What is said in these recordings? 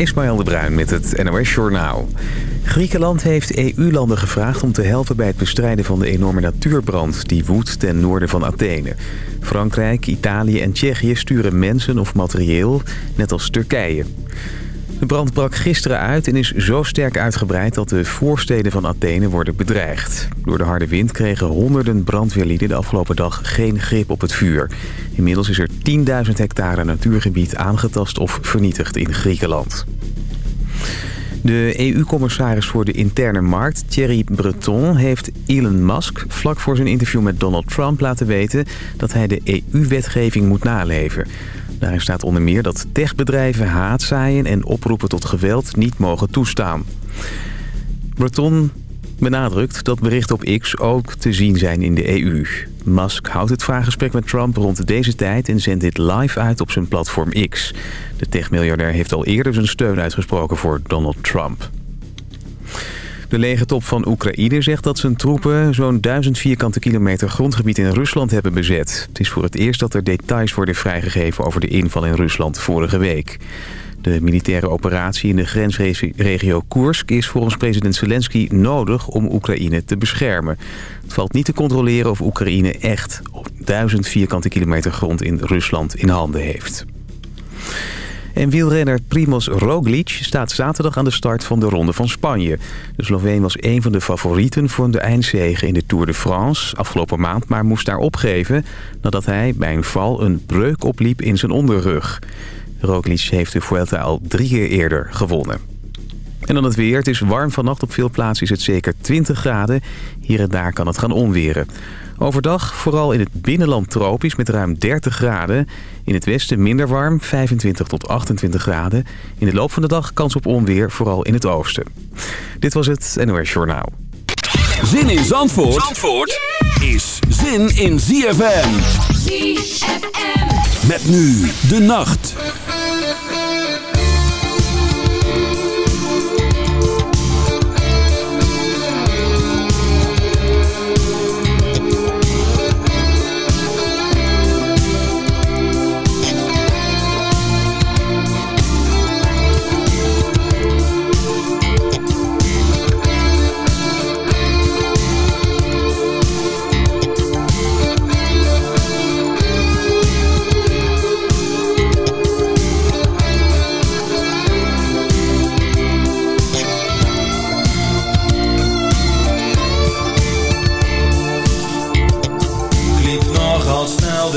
Ismaël de Bruin met het NOS Journaal. Griekenland heeft EU-landen gevraagd om te helpen bij het bestrijden van de enorme natuurbrand... die woedt ten noorden van Athene. Frankrijk, Italië en Tsjechië sturen mensen of materieel, net als Turkije. De brand brak gisteren uit en is zo sterk uitgebreid dat de voorsteden van Athene worden bedreigd. Door de harde wind kregen honderden brandweerlieden de afgelopen dag geen grip op het vuur. Inmiddels is er 10.000 hectare natuurgebied aangetast of vernietigd in Griekenland. De EU-commissaris voor de interne markt, Thierry Breton, heeft Elon Musk vlak voor zijn interview met Donald Trump laten weten dat hij de EU-wetgeving moet naleven. Daarin staat onder meer dat techbedrijven haatzaaien en oproepen tot geweld niet mogen toestaan. Breton benadrukt dat berichten op X ook te zien zijn in de EU. Musk houdt het vraaggesprek met Trump rond deze tijd en zendt dit live uit op zijn platform X. De techmiljardair heeft al eerder zijn steun uitgesproken voor Donald Trump. De legertop van Oekraïne zegt dat zijn troepen zo'n 1000 vierkante kilometer grondgebied in Rusland hebben bezet. Het is voor het eerst dat er details worden vrijgegeven over de inval in Rusland vorige week. De militaire operatie in de grensregio Koersk is volgens president Zelensky nodig om Oekraïne te beschermen. Het valt niet te controleren of Oekraïne echt op 1000 vierkante kilometer grond in Rusland in handen heeft. En wielrenner Primoz Roglic staat zaterdag aan de start van de Ronde van Spanje. De Sloveen was een van de favorieten voor de eindzege in de Tour de France afgelopen maand... maar moest daar opgeven nadat hij bij een val een breuk opliep in zijn onderrug. Roglic heeft de Vuelta al drie keer eerder gewonnen. En dan het weer. Het is warm vannacht. Op veel plaatsen is het zeker 20 graden. Hier en daar kan het gaan onweren. Overdag vooral in het binnenland tropisch met ruim 30 graden. In het westen minder warm, 25 tot 28 graden. In de loop van de dag kans op onweer, vooral in het oosten. Dit was het NOS Journaal. Zin in Zandvoort, Zandvoort is zin in ZFM. ZFM. Met nu de nacht.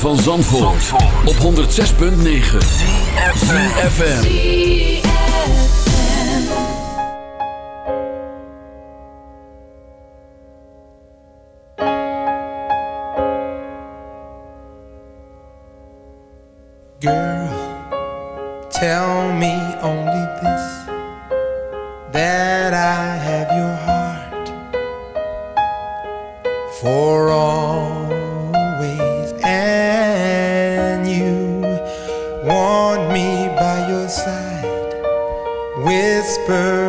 van Zandvoort, op 106.9 CFFM Girl, tell me only this That I have your heart. For all bird.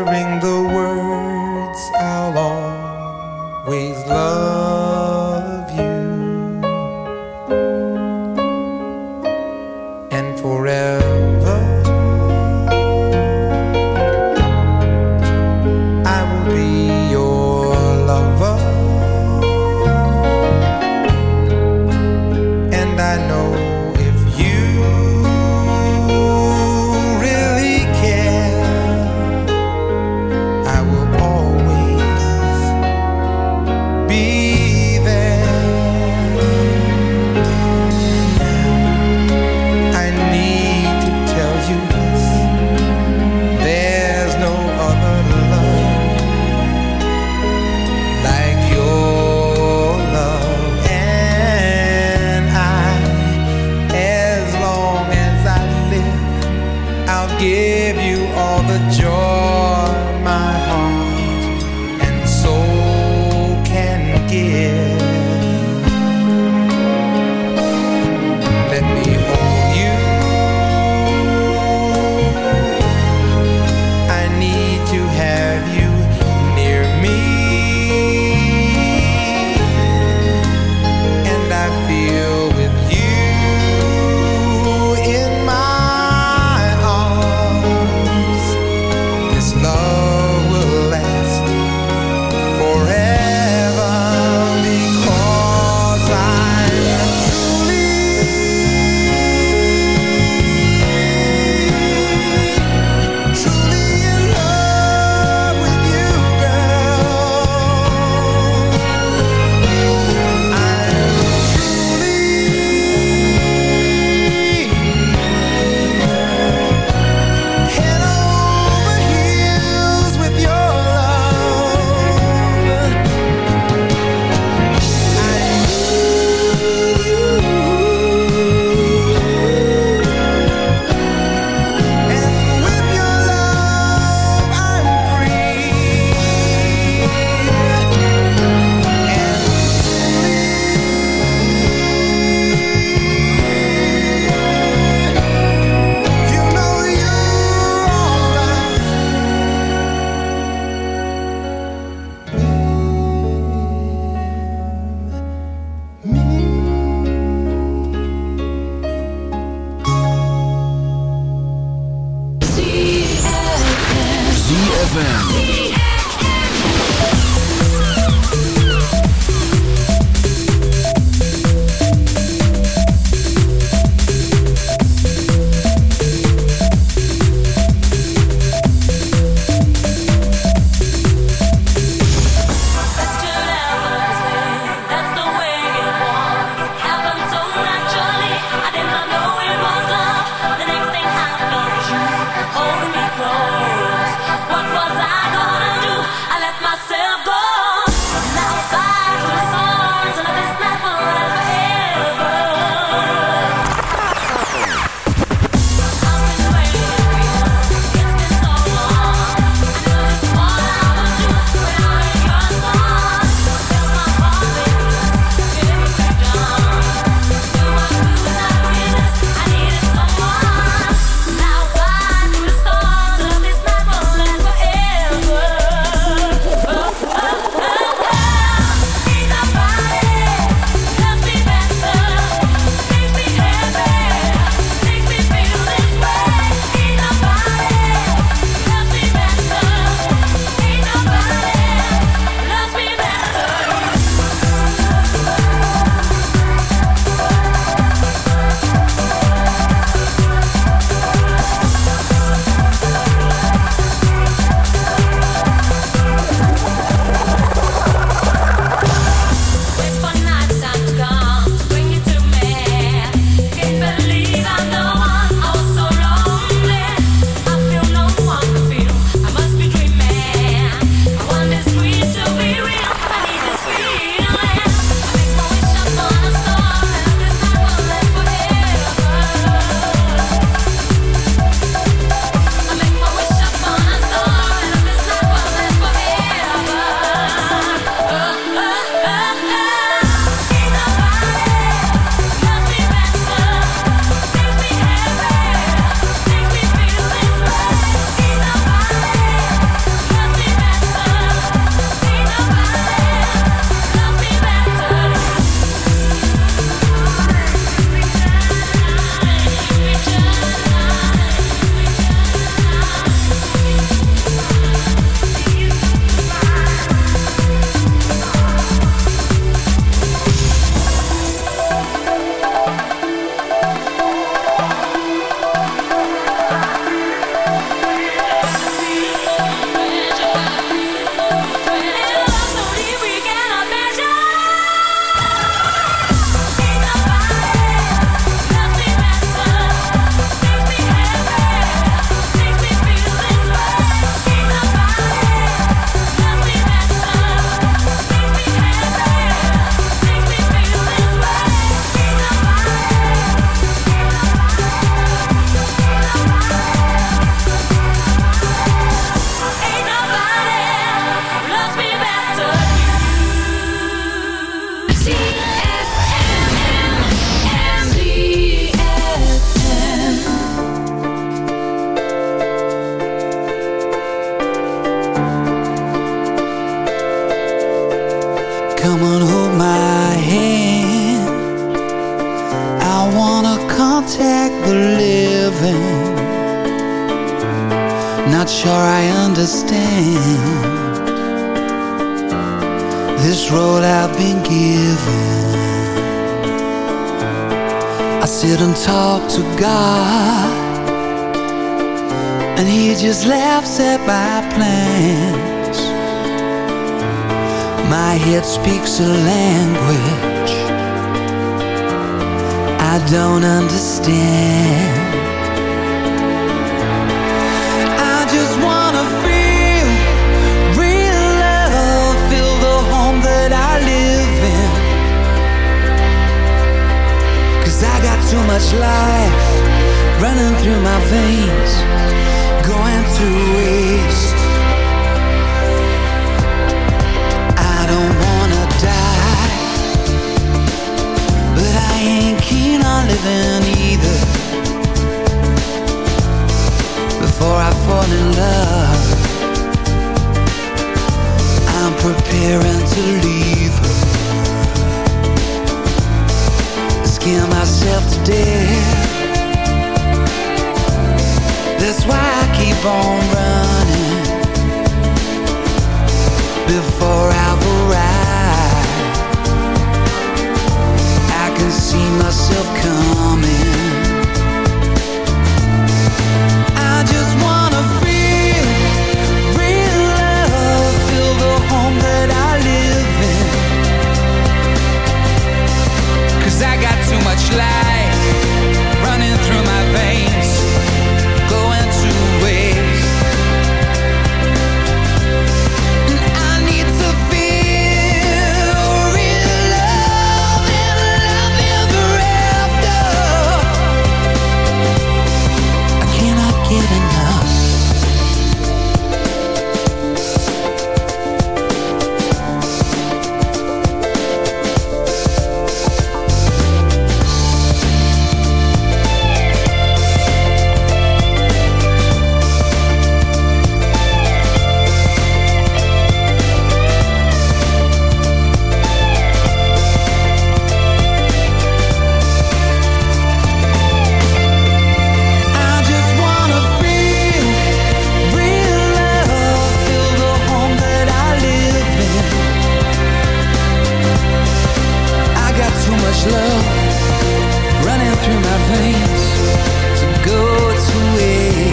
such love running through my veins to go to waste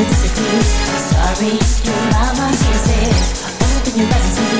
Sorry. Sorry, you're my my Open your eyes and see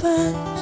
半。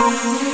Ready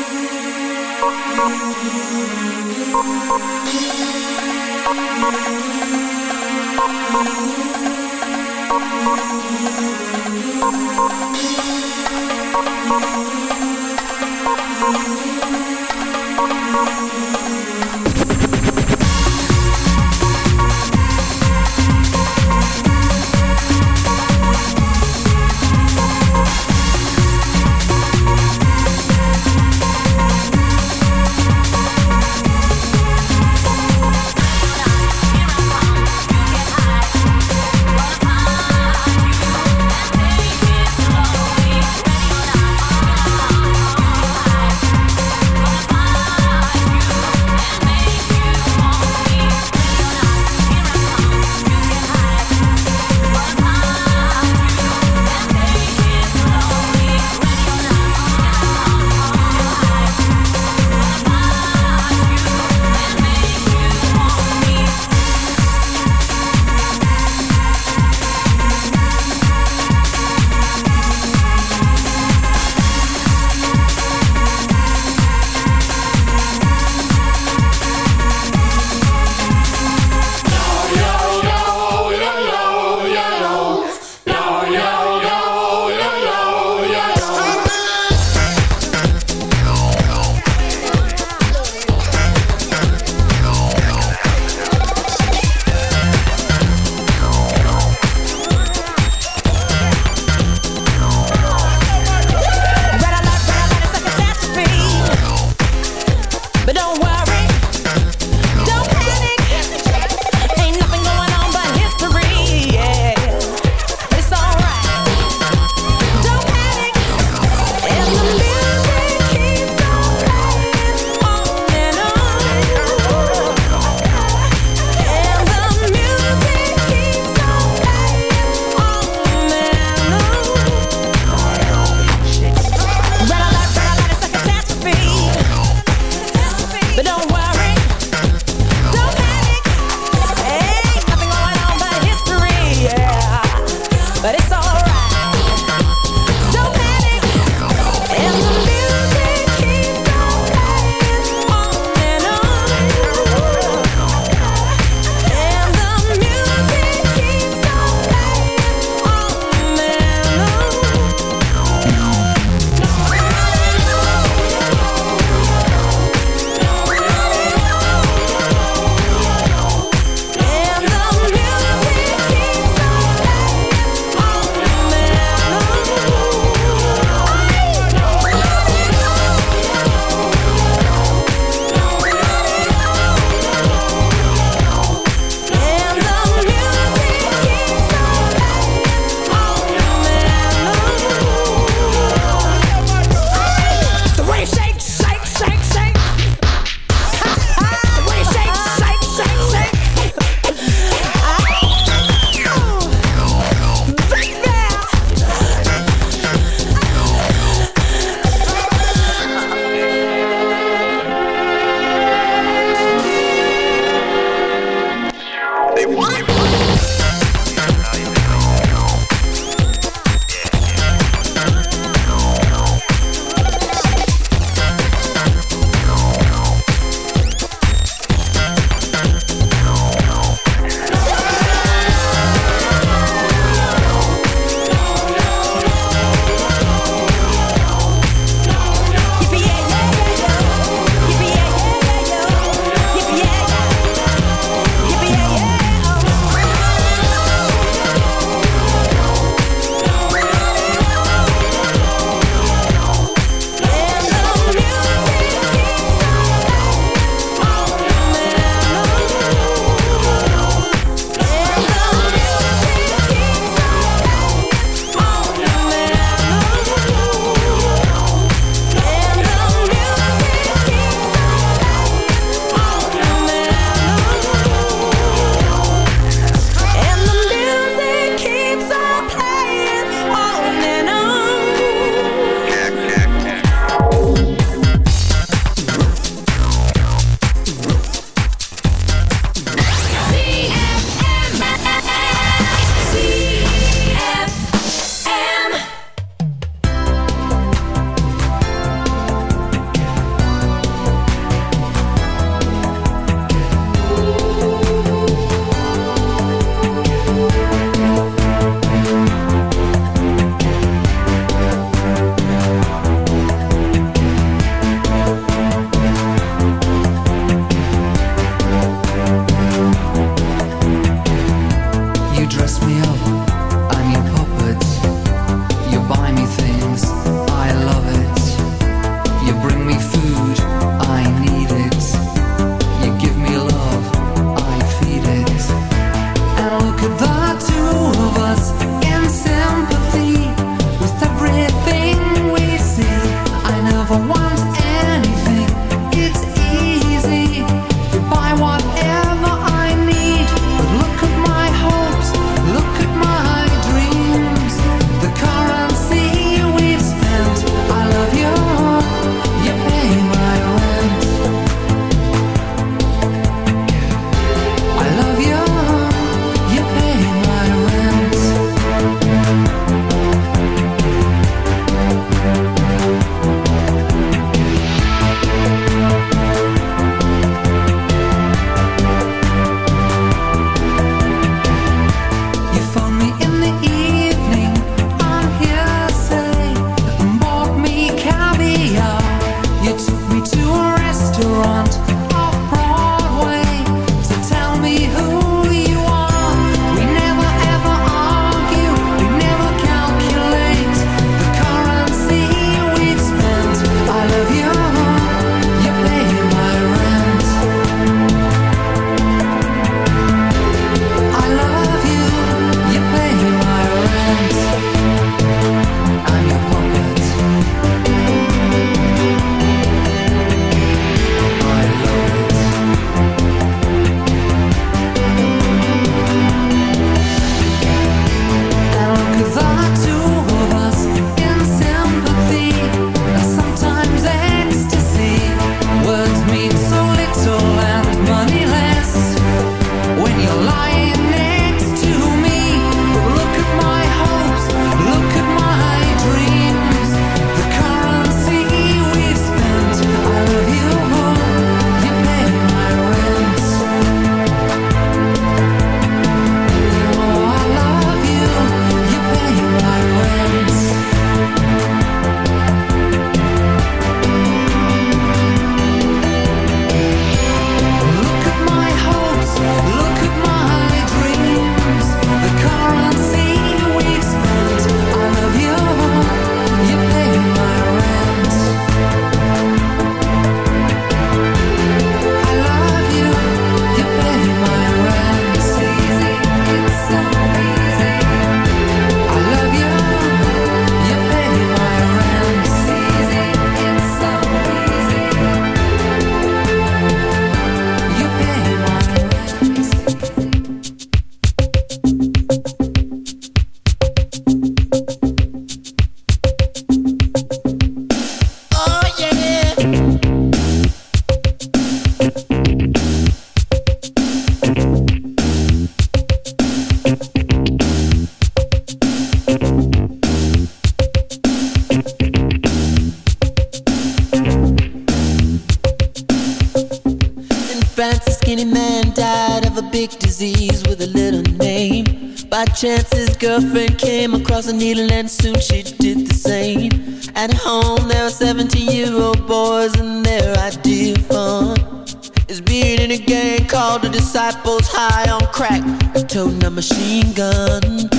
toting a machine gun.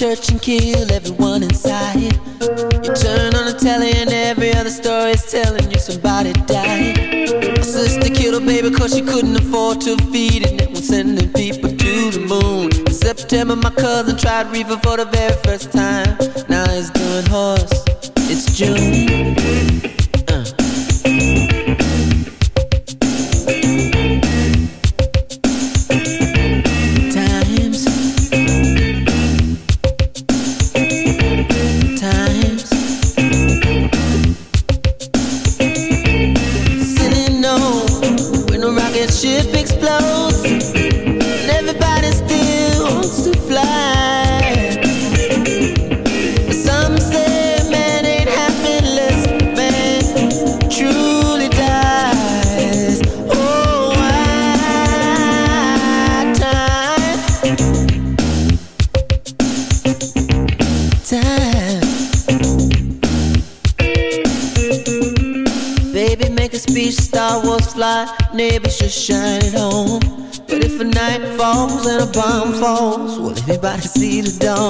church and kill everyone inside. You turn on the telly and every other story's telling you somebody died baby cause she couldn't afford to feed it. Now we're sending people to the moon. In September, my cousin tried reefer for the very first time. Now he's doing horse. It's June. about to see the dawn.